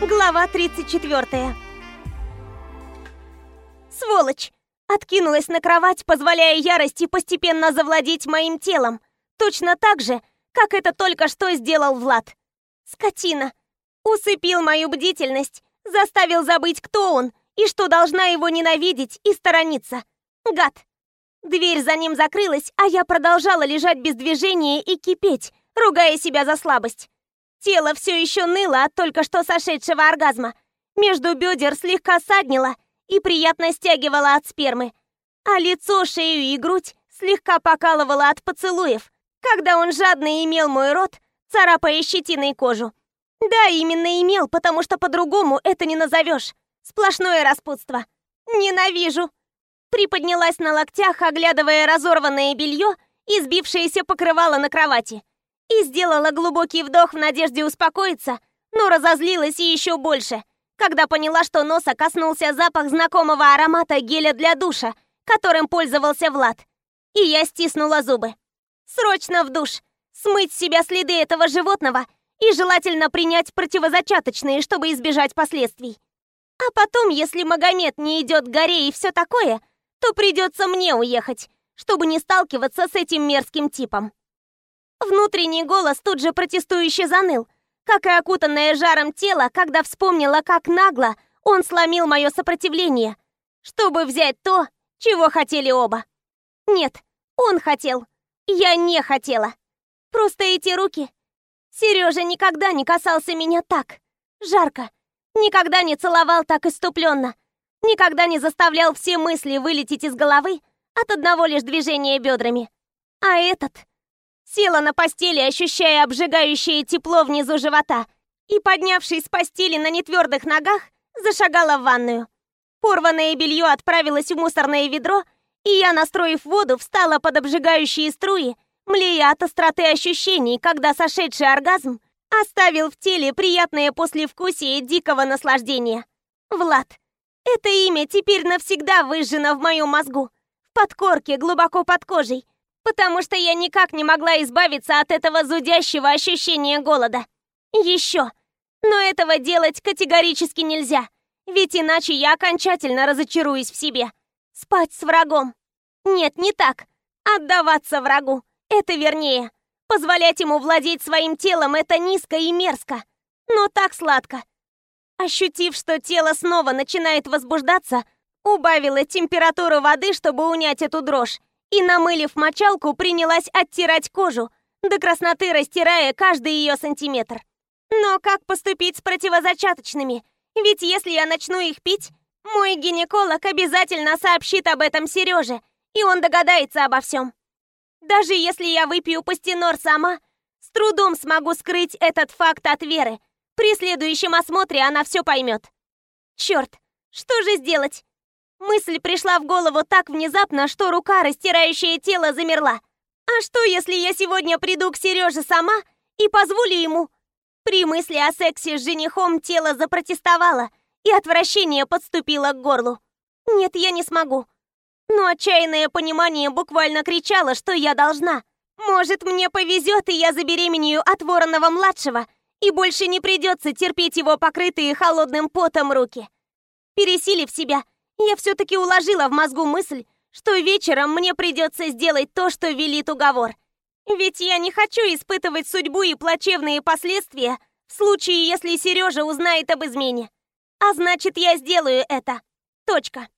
Глава 34 Сволочь! Откинулась на кровать, позволяя ярости постепенно завладеть моим телом. Точно так же, как это только что сделал Влад. Скотина! Усыпил мою бдительность, заставил забыть, кто он и что должна его ненавидеть и сторониться. Гад! Дверь за ним закрылась, а я продолжала лежать без движения и кипеть, ругая себя за слабость. Тело все еще ныло от только что сошедшего оргазма. Между бедер слегка саднило и приятно стягивало от спермы. А лицо, шею и грудь слегка покалывало от поцелуев, когда он жадно имел мой рот, царапая щетиной кожу. Да, именно имел, потому что по-другому это не назовешь. Сплошное распутство. Ненавижу. Приподнялась на локтях, оглядывая разорванное белье и сбившееся покрывало на кровати и сделала глубокий вдох в надежде успокоиться, но разозлилась и еще больше, когда поняла, что носа коснулся запах знакомого аромата геля для душа, которым пользовался Влад. И я стиснула зубы. Срочно в душ, смыть с себя следы этого животного и желательно принять противозачаточные, чтобы избежать последствий. А потом, если Магомед не идет к горе и все такое, то придется мне уехать, чтобы не сталкиваться с этим мерзким типом. Внутренний голос тут же протестующе заныл, как и окутанное жаром тело, когда вспомнила, как нагло он сломил мое сопротивление, чтобы взять то, чего хотели оба. Нет, он хотел, я не хотела. Просто эти руки. Сережа никогда не касался меня так, жарко, никогда не целовал так иступленно, никогда не заставлял все мысли вылететь из головы от одного лишь движения бедрами. А этот... Села на постели, ощущая обжигающее тепло внизу живота, и, поднявшись с постели на нетвердых ногах, зашагала в ванную. Порванное белье отправилось в мусорное ведро, и я, настроив воду, встала под обжигающие струи, млея от остроты ощущений, когда сошедший оргазм оставил в теле приятное послевкусие дикого наслаждения. Влад. Это имя теперь навсегда выжжено в моем мозгу, в подкорке, глубоко под кожей, потому что я никак не могла избавиться от этого зудящего ощущения голода. Еще. Но этого делать категорически нельзя, ведь иначе я окончательно разочаруюсь в себе. Спать с врагом. Нет, не так. Отдаваться врагу. Это вернее. Позволять ему владеть своим телом – это низко и мерзко. Но так сладко. Ощутив, что тело снова начинает возбуждаться, убавила температуру воды, чтобы унять эту дрожь, и, намылив мочалку, принялась оттирать кожу, до красноты растирая каждый ее сантиметр. Но как поступить с противозачаточными? Ведь если я начну их пить, мой гинеколог обязательно сообщит об этом Сереже, и он догадается обо всем. Даже если я выпью пастенор сама, с трудом смогу скрыть этот факт от Веры. При следующем осмотре она все поймет. Черт, что же сделать? Мысль пришла в голову так внезапно, что рука, растирающая тело, замерла. А что, если я сегодня приду к Сереже сама и позволю ему? При мысли о сексе с женихом тело запротестовало, и отвращение подступило к горлу. Нет, я не смогу. Но отчаянное понимание буквально кричало, что я должна. Может, мне повезет, и я забеременею от Воронова-младшего, и больше не придется терпеть его покрытые холодным потом руки. Пересилив себя, я все-таки уложила в мозгу мысль, что вечером мне придется сделать то, что велит уговор. Ведь я не хочу испытывать судьбу и плачевные последствия в случае, если Сережа узнает об измене. А значит, я сделаю это. Точка.